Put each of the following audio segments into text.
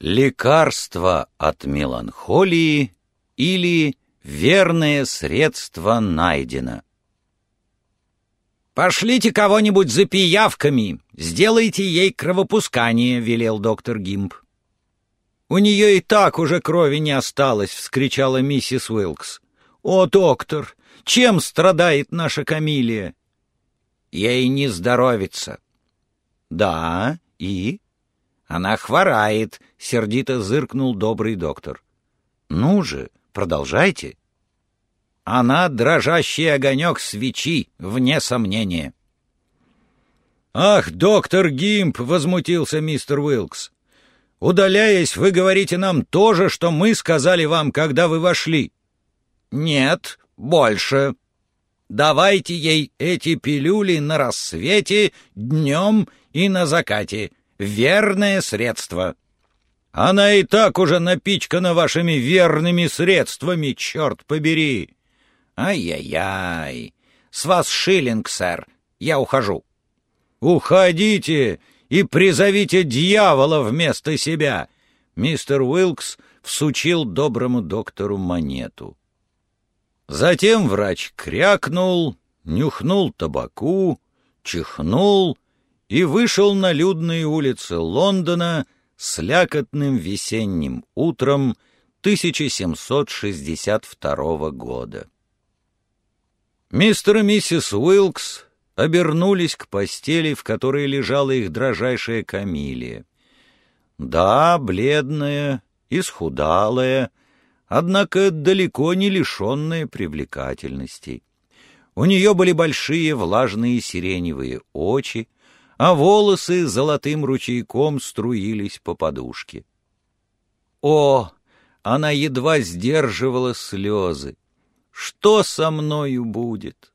Лекарство от меланхолии или верное средство найдено. «Пошлите кого-нибудь за пиявками, сделайте ей кровопускание», — велел доктор Гимп. «У нее и так уже крови не осталось», — вскричала миссис Уилкс. «О, доктор, чем страдает наша Камилия?» «Ей не здоровится». «Да, и?» «Она хворает», — сердито зыркнул добрый доктор. «Ну же, продолжайте». «Она дрожащий огонек свечи, вне сомнения». «Ах, доктор Гимп!» — возмутился мистер Уилкс. «Удаляясь, вы говорите нам то же, что мы сказали вам, когда вы вошли». «Нет, больше. Давайте ей эти пилюли на рассвете, днем и на закате верное средство. Она и так уже напичкана вашими верными средствами, черт побери. Ай-яй-яй. С вас шиллинг, сэр. Я ухожу. Уходите и призовите дьявола вместо себя. Мистер Уилкс всучил доброму доктору монету. Затем врач крякнул, нюхнул табаку, чихнул и вышел на людные улицы Лондона с лякотным весенним утром 1762 года. Мистер и миссис Уилкс обернулись к постели, в которой лежала их дрожайшая Камилия. Да, бледная, исхудалая, однако далеко не лишенная привлекательности. У нее были большие влажные сиреневые очи, а волосы золотым ручейком струились по подушке. О, она едва сдерживала слезы. Что со мною будет?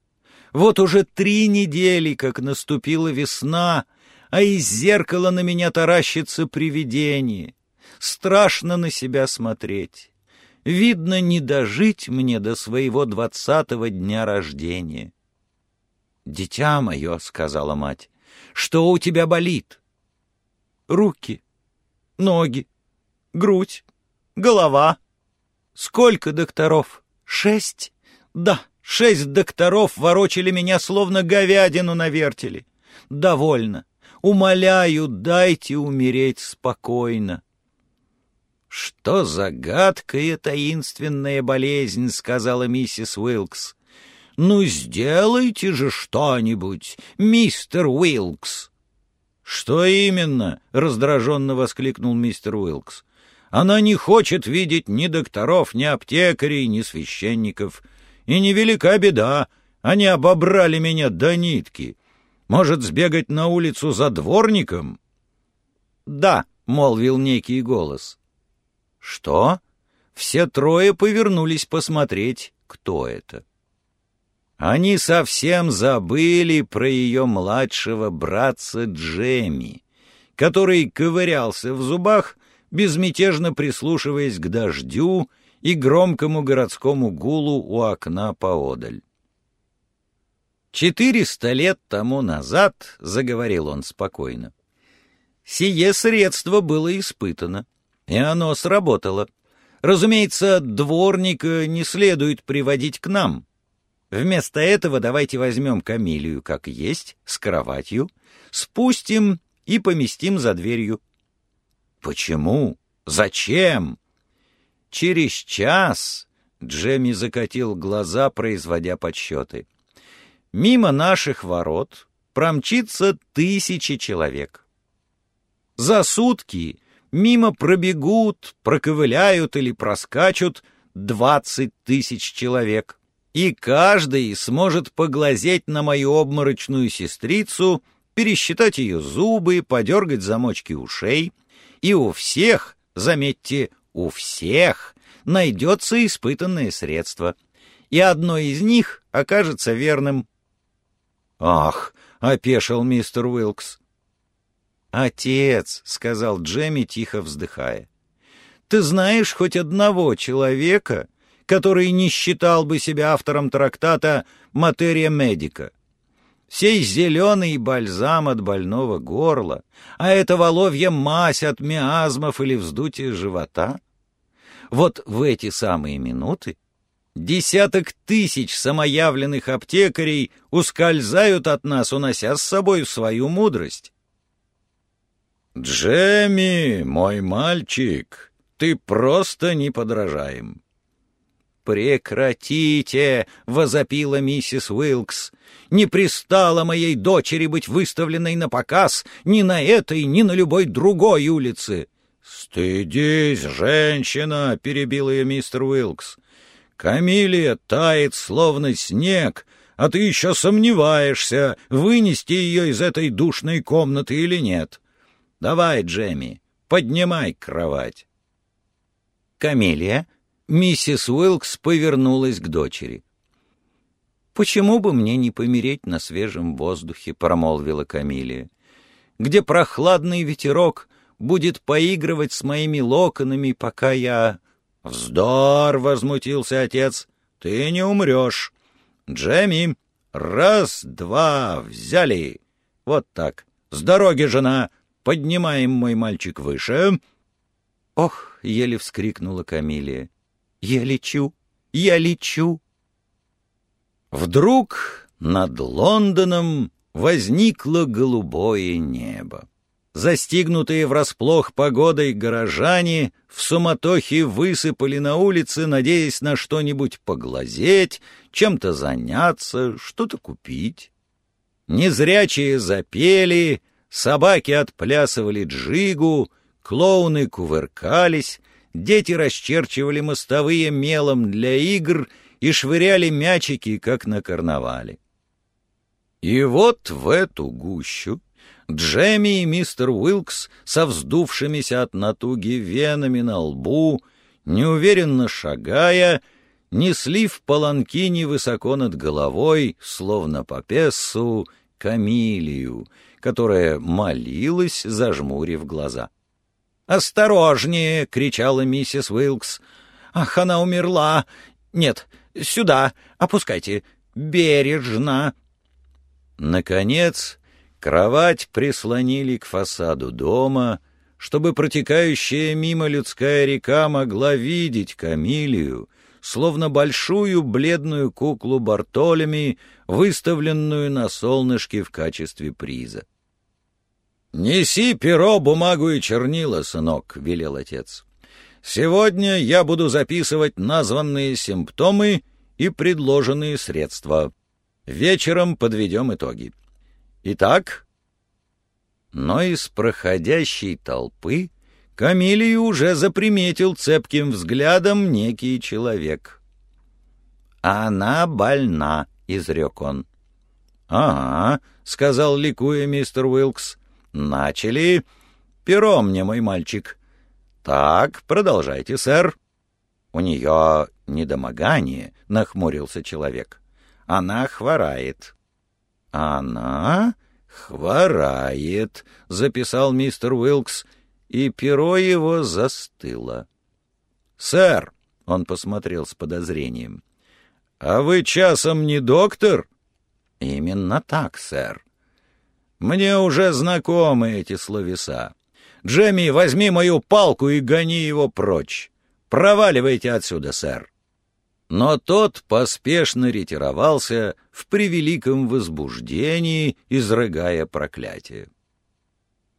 Вот уже три недели, как наступила весна, а из зеркала на меня таращится привидение. Страшно на себя смотреть. Видно, не дожить мне до своего двадцатого дня рождения. «Дитя мое», — сказала мать, что у тебя болит? Руки, ноги, грудь, голова. Сколько докторов? Шесть? Да, шесть докторов ворочали меня, словно говядину на вертеле. Довольно. Умоляю, дайте умереть спокойно. «Что за гадкая таинственная болезнь?» — сказала миссис Уилкс. «Ну, сделайте же что-нибудь, мистер Уилкс!» «Что именно?» — раздраженно воскликнул мистер Уилкс. «Она не хочет видеть ни докторов, ни аптекарей, ни священников. И невелика беда, они обобрали меня до нитки. Может, сбегать на улицу за дворником?» «Да», — молвил некий голос. «Что?» Все трое повернулись посмотреть, кто это. Они совсем забыли про ее младшего братца Джемми, который ковырялся в зубах, безмятежно прислушиваясь к дождю и громкому городскому гулу у окна поодаль. «Четыреста лет тому назад», — заговорил он спокойно, — «сие средство было испытано, и оно сработало. Разумеется, дворника не следует приводить к нам» Вместо этого давайте возьмем Камилию как есть, с кроватью, спустим и поместим за дверью. Почему? Зачем? Через час Джемми закатил глаза, производя подсчеты. Мимо наших ворот промчится тысячи человек. За сутки мимо пробегут, проковыляют или проскачут двадцать тысяч человек и каждый сможет поглазеть на мою обморочную сестрицу, пересчитать ее зубы, подергать замочки ушей, и у всех, заметьте, у всех найдется испытанное средство, и одно из них окажется верным. «Ах!» — опешил мистер Уилкс. «Отец», — сказал Джемми, тихо вздыхая, — «ты знаешь хоть одного человека, который не считал бы себя автором трактата «Материя медика». сей зеленый бальзам от больного горла, а это воловья мазь от миазмов или вздутия живота. Вот в эти самые минуты десяток тысяч самоявленных аптекарей ускользают от нас, унося с собой свою мудрость. «Джемми, мой мальчик, ты просто неподражаем. «Прекратите!» — возопила миссис Уилкс. «Не пристало моей дочери быть выставленной на показ ни на этой, ни на любой другой улице!» «Стыдись, женщина!» — перебил ее мистер Уилкс. «Камилия тает, словно снег, а ты еще сомневаешься, вынести ее из этой душной комнаты или нет. Давай, Джемми, поднимай кровать». Камилия Миссис Уилкс повернулась к дочери. «Почему бы мне не помереть на свежем воздухе?» — промолвила Камилия. «Где прохладный ветерок будет поигрывать с моими локонами, пока я...» «Вздор!» — возмутился отец. «Ты не умрешь. Джемми, раз, два, взяли. Вот так. С дороги, жена. Поднимаем мой мальчик выше». «Ох!» — еле вскрикнула Камилия. Я лечу, я лечу. Вдруг над Лондоном возникло голубое небо. Застигнутые врасплох погодой горожане в суматохе высыпали на улицы, надеясь на что-нибудь поглазеть, чем-то заняться, что-то купить. Незрячие запели, собаки отплясывали джигу, клоуны кувыркались, Дети расчерчивали мостовые мелом для игр и швыряли мячики, как на карнавале. И вот в эту гущу Джемми и мистер Уилкс со вздувшимися от натуги венами на лбу, неуверенно шагая, несли в паланкине высоко над головой, словно по пессу, Камилию, которая молилась, зажмурив глаза. «Осторожнее!» — кричала миссис Уилкс. «Ах, она умерла! Нет, сюда! Опускайте! Бережно!» Наконец, кровать прислонили к фасаду дома, чтобы протекающая мимо людская река могла видеть Камилию, словно большую бледную куклу Бартолями, выставленную на солнышке в качестве приза. «Неси перо, бумагу и чернила, сынок», — велел отец. «Сегодня я буду записывать названные симптомы и предложенные средства. Вечером подведем итоги. Итак...» Но из проходящей толпы Камилию уже заприметил цепким взглядом некий человек. «Она больна», — изрек он. «Ага», — сказал ликуя мистер Уилкс, — «Начали. Перо мне, мой мальчик». «Так, продолжайте, сэр». «У нее недомогание», — нахмурился человек. «Она хворает». «Она хворает», — записал мистер Уилкс, и перо его застыло. «Сэр», — он посмотрел с подозрением, — «а вы часом не доктор?» «Именно так, сэр». Мне уже знакомы эти словеса. Джемми, возьми мою палку и гони его прочь. Проваливайте отсюда, сэр. Но тот поспешно ретировался в превеликом возбуждении, изрыгая проклятие.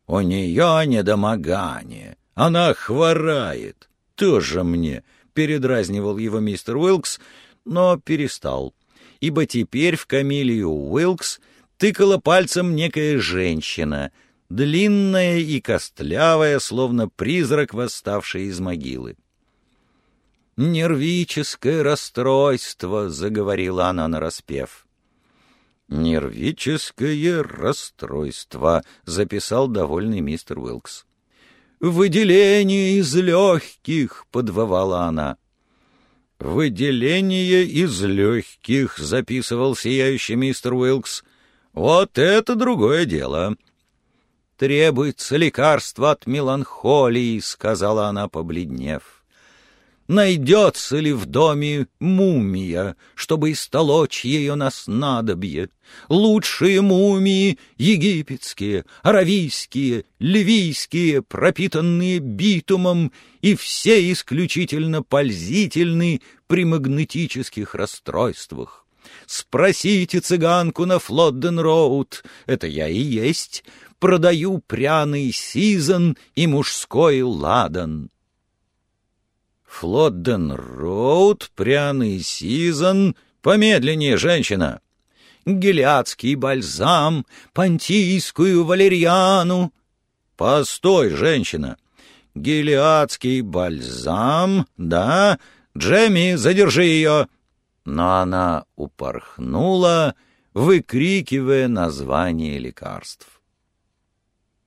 «У нее недомогание, она хворает. Тоже мне», — передразнивал его мистер Уилкс, но перестал, ибо теперь в Камилию Уилкс — тыкала пальцем некая женщина, длинная и костлявая, словно призрак, восставший из могилы. «Нервическое расстройство», — заговорила она нараспев. «Нервическое расстройство», — записал довольный мистер Уилкс. «Выделение из легких», — подвывала она. «Выделение из легких», — записывал сияющий мистер Уилкс. Вот это другое дело. Требуется лекарство от меланхолии, сказала она, побледнев. найдется ли в доме мумия, чтобы истолочь ее на снадобье. Лучшие мумии — египетские, аравийские, ливийские, пропитанные битумом, и все исключительно пользительны при магнетических расстройствах. Спросите цыганку на Флодден-Роуд, это я и есть, продаю пряный сизон и мужской ладан. Флодден-Роуд, пряный сизон, помедленнее, женщина. Гелиадский бальзам, понтийскую валерьяну. Постой, женщина. Гелиадский бальзам, да? Джемми, задержи ее. Но она упорхнула, выкрикивая название лекарств.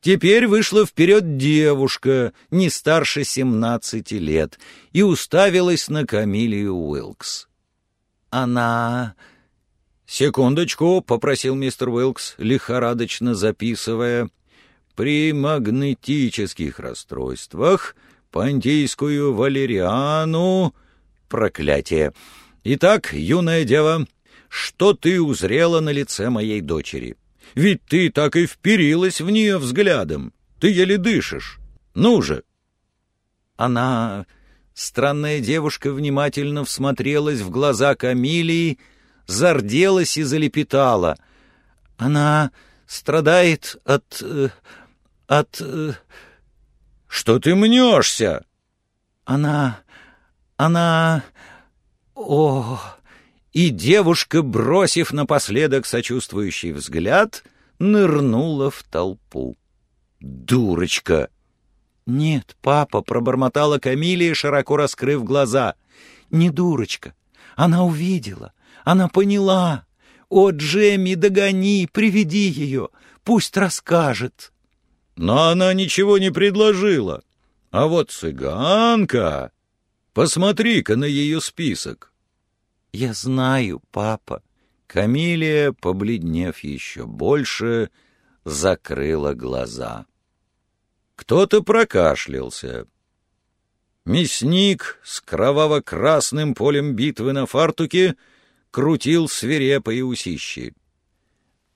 Теперь вышла вперед девушка, не старше семнадцати лет, и уставилась на Камилию Уилкс. Она... «Секундочку», — попросил мистер Уилкс, лихорадочно записывая. «При магнетических расстройствах пантийскую валериану...» «Проклятие! Итак, юная дева, что ты узрела на лице моей дочери?» Ведь ты так и вперилась в нее взглядом. Ты еле дышишь. Ну же!» Она, странная девушка, внимательно всмотрелась в глаза Камилии, зарделась и залепетала. «Она страдает от... Э, от... Э, что ты мнешься?» «Она... она... о...» и девушка, бросив напоследок сочувствующий взгляд, нырнула в толпу. «Дурочка!» «Нет, папа», — пробормотала Камилия, широко раскрыв глаза. «Не дурочка. Она увидела. Она поняла. О, Джемми, догони, приведи ее. Пусть расскажет». Но она ничего не предложила. А вот цыганка... Посмотри-ка на ее список. «Я знаю, папа». Камилия, побледнев еще больше, закрыла глаза. Кто-то прокашлялся. Мясник с кроваво-красным полем битвы на фартуке крутил свирепые усищи.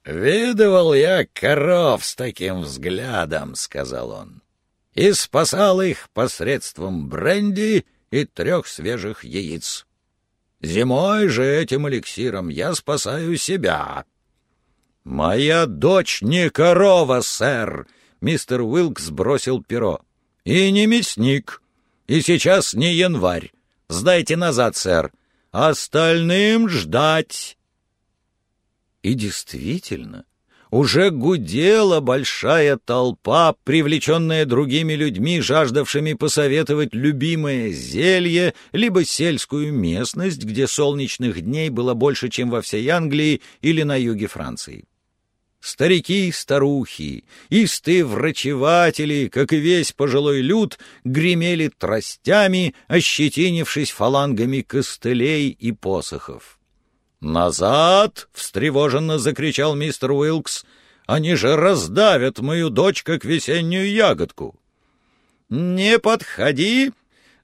«Видывал я коров с таким взглядом», — сказал он, — «и спасал их посредством бренди и трех свежих яиц. Зимой же этим эликсиром я спасаю себя». «Моя дочь не корова, сэр!» — мистер Уилкс бросил перо. «И не мясник. И сейчас не январь. Сдайте назад, сэр. Остальным ждать!» И действительно, уже гудела большая толпа, привлеченная другими людьми, жаждавшими посоветовать любимое зелье, либо сельскую местность, где солнечных дней было больше, чем во всей Англии или на юге Франции. Старики и старухи, истые врачеватели, как и весь пожилой люд, гремели тростями, ощетинившись фалангами костылей и посохов. «Назад!» — встревоженно закричал мистер Уилкс. «Они же раздавят мою дочь, как весеннюю ягодку!» «Не подходи!»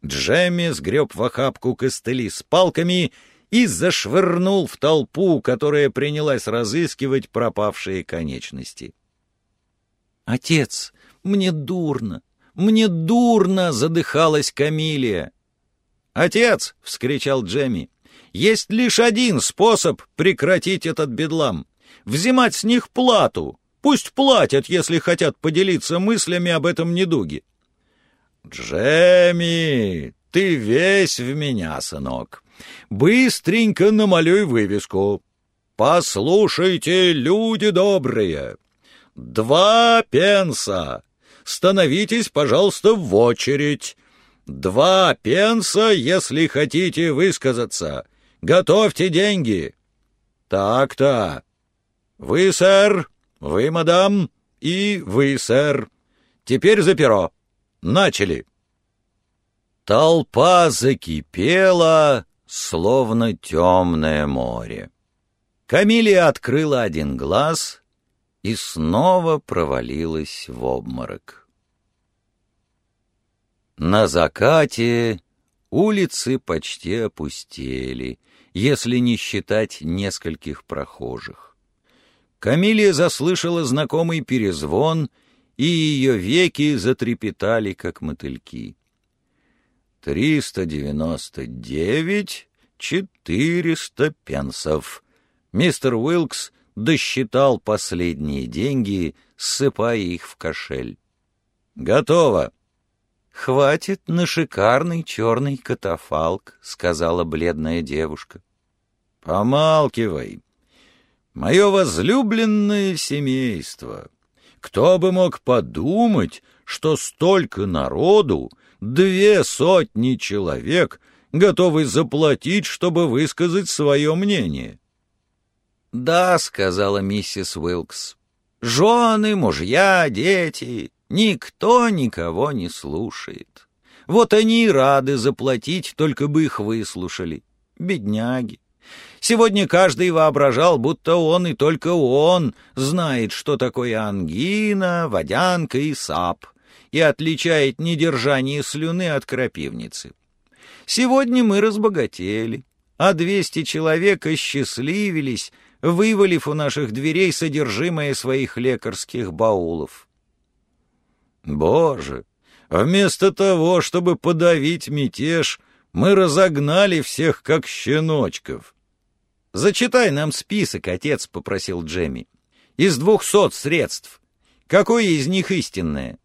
Джемми сгреб в охапку костыли с палками и зашвырнул в толпу, которая принялась разыскивать пропавшие конечности. «Отец, мне дурно! Мне дурно!» — задыхалась Камилия. «Отец!» — вскричал Джемми. Есть лишь один способ прекратить этот бедлам — взимать с них плату. Пусть платят, если хотят поделиться мыслями об этом недуге. «Джемми, ты весь в меня, сынок. Быстренько намалюй вывеску. Послушайте, люди добрые. Два пенса. Становитесь, пожалуйста, в очередь. Два пенса, если хотите высказаться. Готовьте деньги!» «Так-то! Вы, сэр, вы, мадам, и вы, сэр. Теперь за перо. Начали!» Толпа закипела, словно темное море. Камилия открыла один глаз и снова провалилась в обморок. На закате Улицы почти опустели, если не считать нескольких прохожих. Камилия заслышала знакомый перезвон, и ее веки затрепетали, как мотыльки. «Триста девяносто девять, четыреста пенсов». Мистер Уилкс досчитал последние деньги, ссыпая их в кошель. «Готово!» «Хватит на шикарный черный катафалк», — сказала бледная девушка. «Помалкивай. Мое возлюбленное семейство. Кто бы мог подумать, что столько народу, две сотни человек, готовы заплатить, чтобы высказать свое мнение?» «Да», — сказала миссис Уилкс, — «жены, мужья, дети, никто никого не слушает. Вот они и рады заплатить, только бы их выслушали. Бедняги. Сегодня каждый воображал, будто он и только он знает, что такое ангина, водянка и сап, и отличает недержание слюны от крапивницы. Сегодня мы разбогатели, а двести человек осчастливились, вывалив у наших дверей содержимое своих лекарских баулов. Боже, вместо того, чтобы подавить мятеж, мы разогнали всех, как щеночков. «Зачитай нам список, отец», — попросил Джемми. «Из двухсот средств. Какое из них истинное?»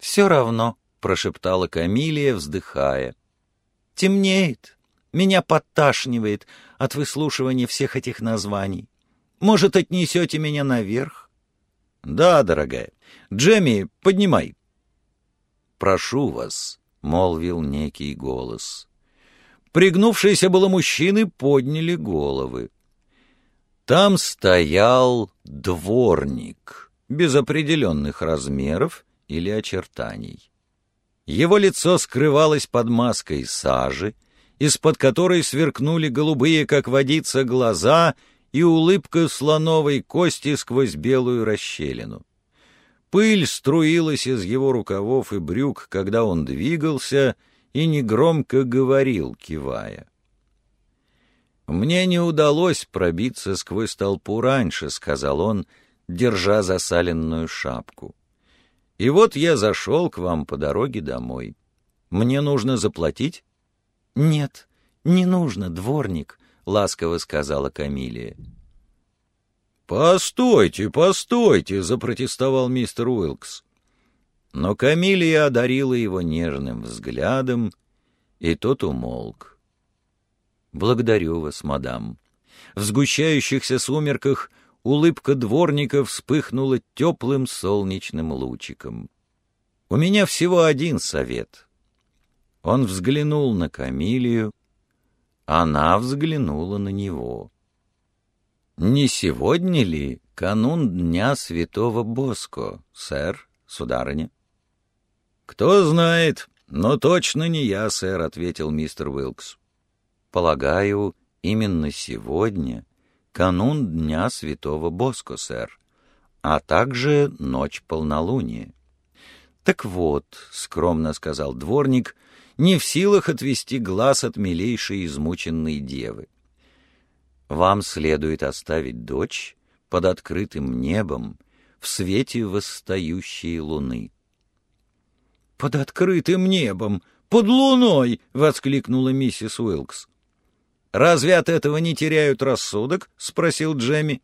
«Все равно», — прошептала Камилия, вздыхая. «Темнеет. Меня подташнивает от выслушивания всех этих названий. Может, отнесете меня наверх? Да, дорогая. Джемми, поднимай. Прошу вас, — молвил некий голос. Пригнувшиеся было мужчины подняли головы. Там стоял дворник, без определенных размеров или очертаний. Его лицо скрывалось под маской сажи, из-под которой сверкнули голубые, как водица, глаза и улыбка слоновой кости сквозь белую расщелину. Пыль струилась из его рукавов и брюк, когда он двигался и негромко говорил, кивая. «Мне не удалось пробиться сквозь толпу раньше», — сказал он, держа засаленную шапку. «И вот я зашел к вам по дороге домой. Мне нужно заплатить?» «Нет, не нужно, дворник», — ласково сказала Камилия. «Постойте, постойте!» — запротестовал мистер Уилкс. Но Камилия одарила его нежным взглядом, и тот умолк. «Благодарю вас, мадам». В сгущающихся сумерках улыбка дворника вспыхнула теплым солнечным лучиком. «У меня всего один совет. Он взглянул на Камилию, она взглянула на него. «Не сегодня ли канун Дня Святого Боско, сэр, сударыня?» «Кто знает, но точно не я, сэр», — ответил мистер Уилкс. «Полагаю, именно сегодня канун Дня Святого Боско, сэр, а также ночь полнолуния». «Так вот», — скромно сказал дворник, — не в силах отвести глаз от милейшей измученной девы. Вам следует оставить дочь под открытым небом в свете восстающей луны. «Под открытым небом! Под луной!» — воскликнула миссис Уилкс. «Разве от этого не теряют рассудок?» — спросил Джемми.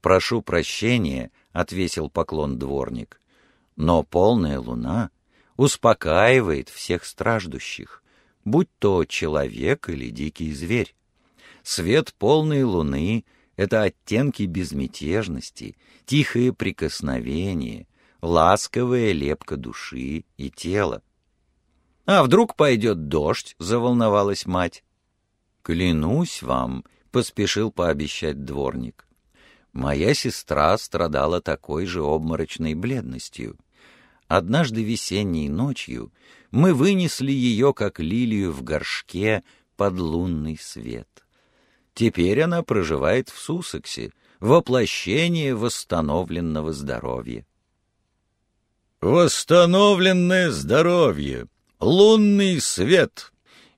«Прошу прощения», — отвесил поклон дворник. «Но полная луна успокаивает всех страждущих, будь то человек или дикий зверь. Свет полной луны — это оттенки безмятежности, тихое прикосновение, ласковая лепка души и тела. «А вдруг пойдет дождь?» — заволновалась мать. «Клянусь вам», — поспешил пообещать дворник. «Моя сестра страдала такой же обморочной бледностью. Однажды весенней ночью мы вынесли ее, как лилию в горшке, под лунный свет. Теперь она проживает в Сусексе, воплощение восстановленного здоровья. «Восстановленное здоровье!» лунный свет,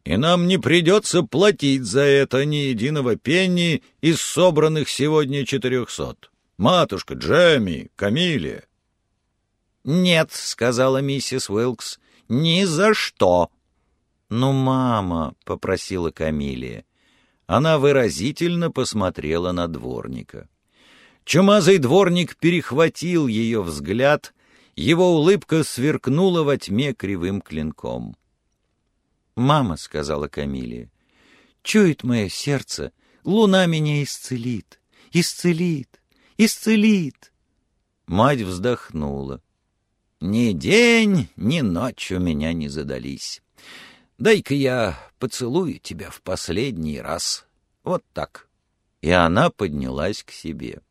и нам не придется платить за это ни единого пенни из собранных сегодня четырехсот. Матушка, Джемми, Камилия. «Нет», — сказала миссис Уилкс, — «ни за что». «Ну, мама», — попросила Камилия. Она выразительно посмотрела на дворника. Чумазый дворник перехватил ее взгляд, его улыбка сверкнула во тьме кривым клинком. «Мама», — сказала Камилия, — «чует мое сердце, луна меня исцелит, исцелит, исцелит». Мать вздохнула. «Ни день, ни ночь у меня не задались. Дай-ка я поцелую тебя в последний раз. Вот так». И она поднялась к себе.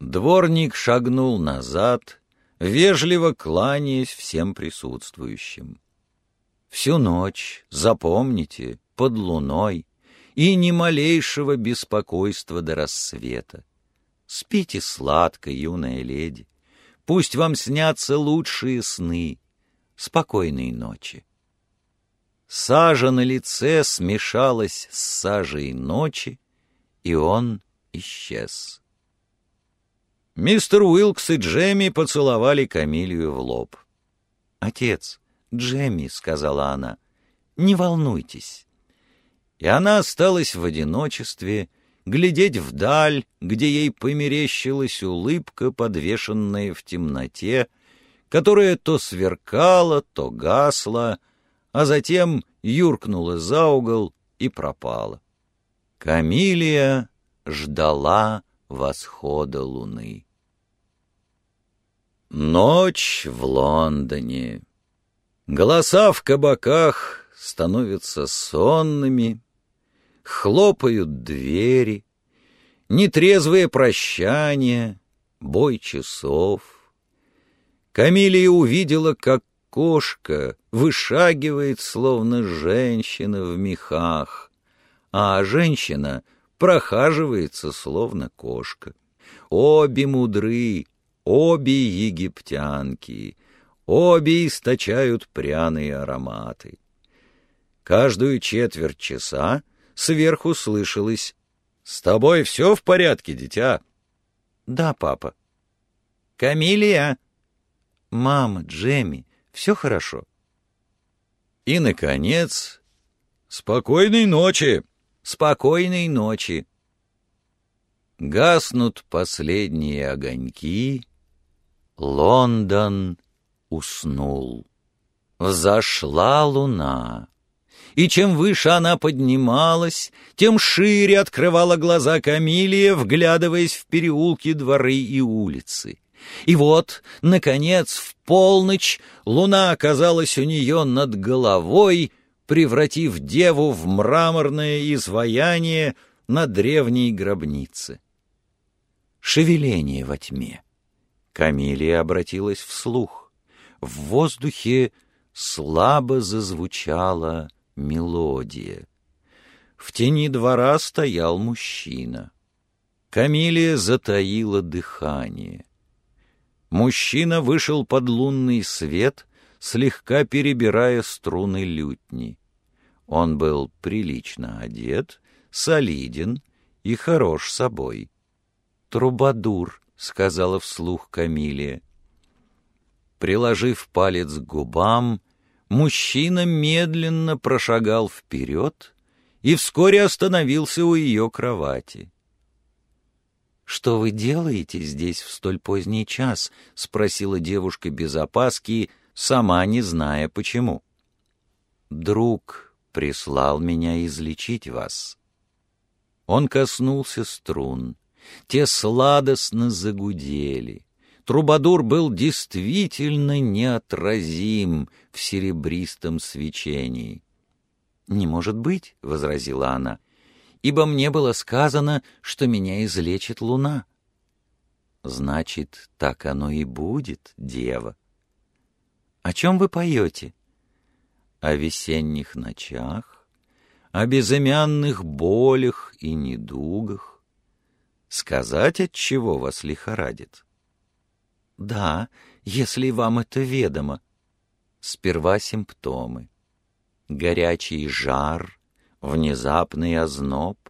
Дворник шагнул назад, вежливо кланяясь всем присутствующим. Всю ночь, запомните, под луной, и ни малейшего беспокойства до рассвета. Спите сладко, юная леди, пусть вам снятся лучшие сны. Спокойной ночи. Сажа на лице смешалась с сажей ночи, и он исчез. Мистер Уилкс и Джемми поцеловали Камилию в лоб. «Отец, Джемми», — сказала она, — «не волнуйтесь». И она осталась в одиночестве, глядеть вдаль, где ей померещилась улыбка, подвешенная в темноте, которая то сверкала, то гасла, а затем юркнула за угол и пропала. Камилия ждала восхода луны. Ночь в Лондоне. Голоса в кабаках становятся сонными, хлопают двери, нетрезвые прощания, бой часов. Камилия увидела, как кошка вышагивает, словно женщина в мехах, а женщина прохаживается, словно кошка. Обе мудры, обе египтянки, обе источают пряные ароматы. Каждую четверть часа сверху слышалось «С тобой все в порядке, дитя?» «Да, папа». «Камилия!» «Мама, Джемми, все хорошо. И, наконец, спокойной ночи, спокойной ночи. Гаснут последние огоньки, Лондон уснул. Взошла луна, и чем выше она поднималась, тем шире открывала глаза Камилия, вглядываясь в переулки, дворы и улицы. И вот, наконец, в полночь луна оказалась у нее над головой, превратив деву в мраморное изваяние на древней гробнице. Шевеление во тьме. Камилия обратилась вслух. В воздухе слабо зазвучала мелодия. В тени двора стоял мужчина. Камилия затаила дыхание. Мужчина вышел под лунный свет, слегка перебирая струны лютни. Он был прилично одет, солиден и хорош собой. «Трубадур», — сказала вслух Камилия. Приложив палец к губам, мужчина медленно прошагал вперед и вскоре остановился у ее кровати. «Что вы делаете здесь в столь поздний час?» — спросила девушка без опаски, сама не зная почему. «Друг прислал меня излечить вас». Он коснулся струн. Те сладостно загудели. Трубадур был действительно неотразим в серебристом свечении. «Не может быть», — возразила она, — ибо мне было сказано, что меня излечит луна. Значит, так оно и будет, дева. О чем вы поете? О весенних ночах, о безымянных болях и недугах. Сказать, от чего вас лихорадит? Да, если вам это ведомо. Сперва симптомы. Горячий жар, внезапный озноб,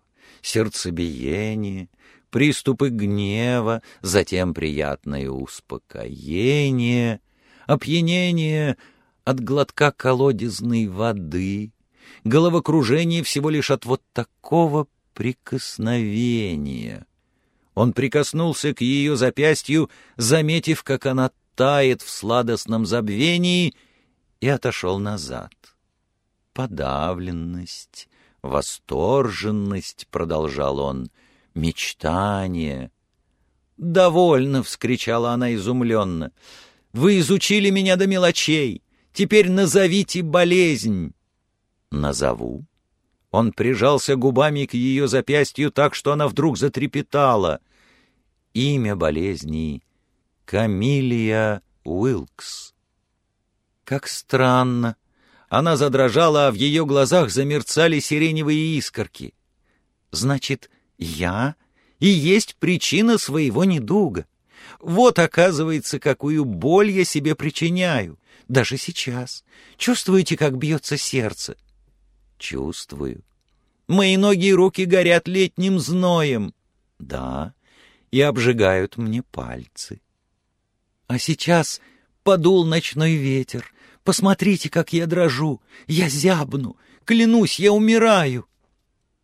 сердцебиение, приступы гнева, затем приятное успокоение, опьянение от глотка колодезной воды, головокружение всего лишь от вот такого прикосновения. Он прикоснулся к ее запястью, заметив, как она тает в сладостном забвении, и отошел назад. Подавленность, восторженность, — продолжал он, — мечтание. «Довольно!» — вскричала она изумленно. «Вы изучили меня до мелочей. Теперь назовите болезнь». «Назову». Он прижался губами к ее запястью так, что она вдруг затрепетала. Имя болезни — Камилия Уилкс. Как странно. Она задрожала, а в ее глазах замерцали сиреневые искорки. Значит, я и есть причина своего недуга. Вот, оказывается, какую боль я себе причиняю. Даже сейчас. Чувствуете, как бьется сердце? Чувствую. Мои ноги и руки горят летним зноем. Да, и обжигают мне пальцы. А сейчас подул ночной ветер. Посмотрите, как я дрожу. Я зябну. Клянусь, я умираю.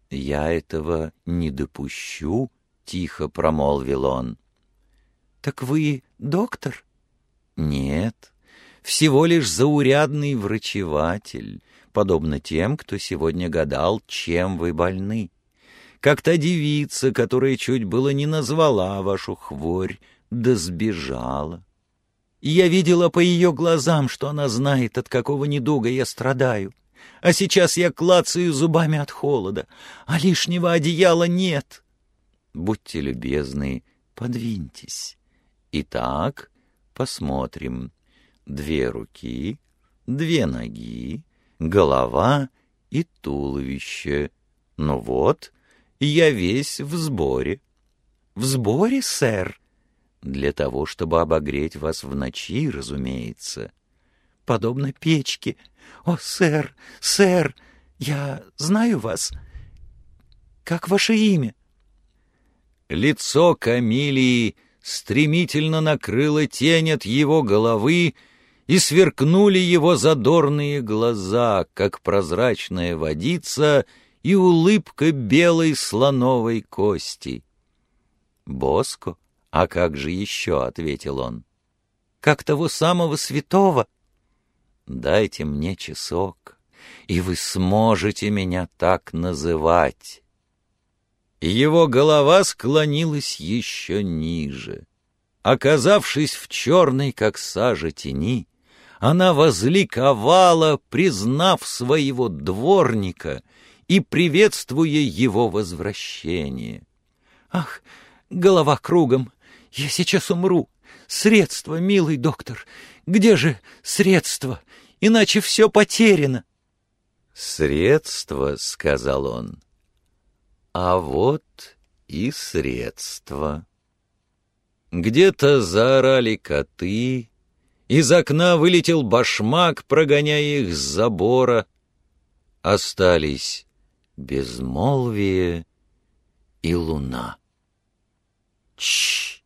Я этого не допущу, — тихо промолвил он. Так вы доктор? Нет, всего лишь заурядный врачеватель, подобно тем, кто сегодня гадал, чем вы больны. Как та девица, которая чуть было не назвала вашу хворь, да сбежала. Я видела по ее глазам, что она знает, от какого недуга я страдаю. А сейчас я клацаю зубами от холода, а лишнего одеяла нет. Будьте любезны, подвиньтесь. Итак, посмотрим. Две руки, две ноги, голова и туловище. Ну вот, я весь в сборе. В сборе, сэр? Для того, чтобы обогреть вас в ночи, разумеется. Подобно печке. О, сэр, сэр, я знаю вас. Как ваше имя? Лицо Камилии стремительно накрыло тень от его головы, и сверкнули его задорные глаза, как прозрачная водица и улыбка белой слоновой кости. «Боско? А как же еще?» — ответил он. «Как того самого святого?» «Дайте мне часок, и вы сможете меня так называть». Его голова склонилась еще ниже. Оказавшись в черной, как сажа, тени, она возликовала, признав своего дворника и приветствуя его возвращение. «Ах, голова кругом! Я сейчас умру! Средства, милый доктор! Где же средства? Иначе все потеряно!» «Средства», — сказал он, — «а вот и средства». Где-то заорали коты, из окна вылетел башмак, прогоняя их с забора. Остались безмолвие и луна. Чш!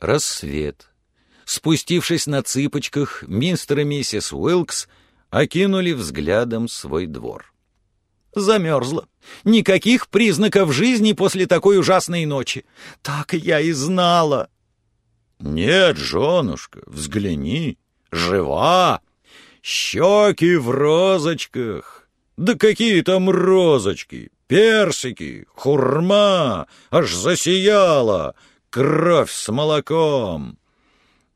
Рассвет. Спустившись на цыпочках, мистер и миссис Уилкс окинули взглядом свой двор. Замерзла. Никаких признаков жизни после такой ужасной ночи. Так я и знала. «Нет, женушка, взгляни, жива, щеки в розочках. Да какие там розочки, персики, хурма, аж засияла, кровь с молоком.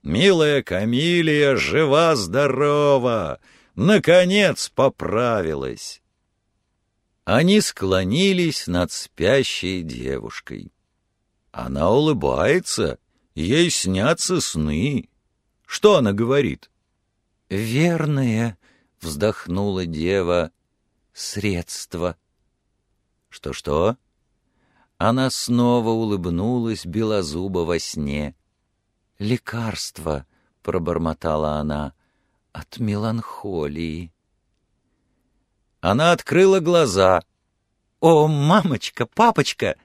Милая Камилия жива-здорова, наконец поправилась». Они склонились над спящей девушкой. Она улыбается, Ей снятся сны. Что она говорит? «Верное», — вздохнула дева, — «средство». «Что-что?» Она снова улыбнулась белозубо во сне. «Лекарство», — пробормотала она, — от меланхолии. Она открыла глаза. «О, мамочка, папочка!»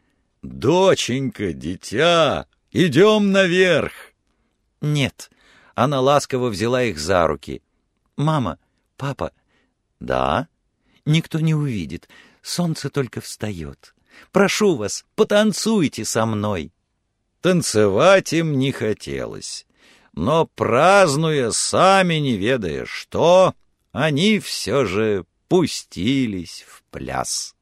«Доченька, дитя, идем наверх!» «Нет». Она ласково взяла их за руки. «Мама, папа...» «Да?» «Никто не увидит. Солнце только встает. Прошу вас, потанцуйте со мной». Танцевать им не хотелось, но, празднуя, сами не ведая что, они все же пустились в пляс.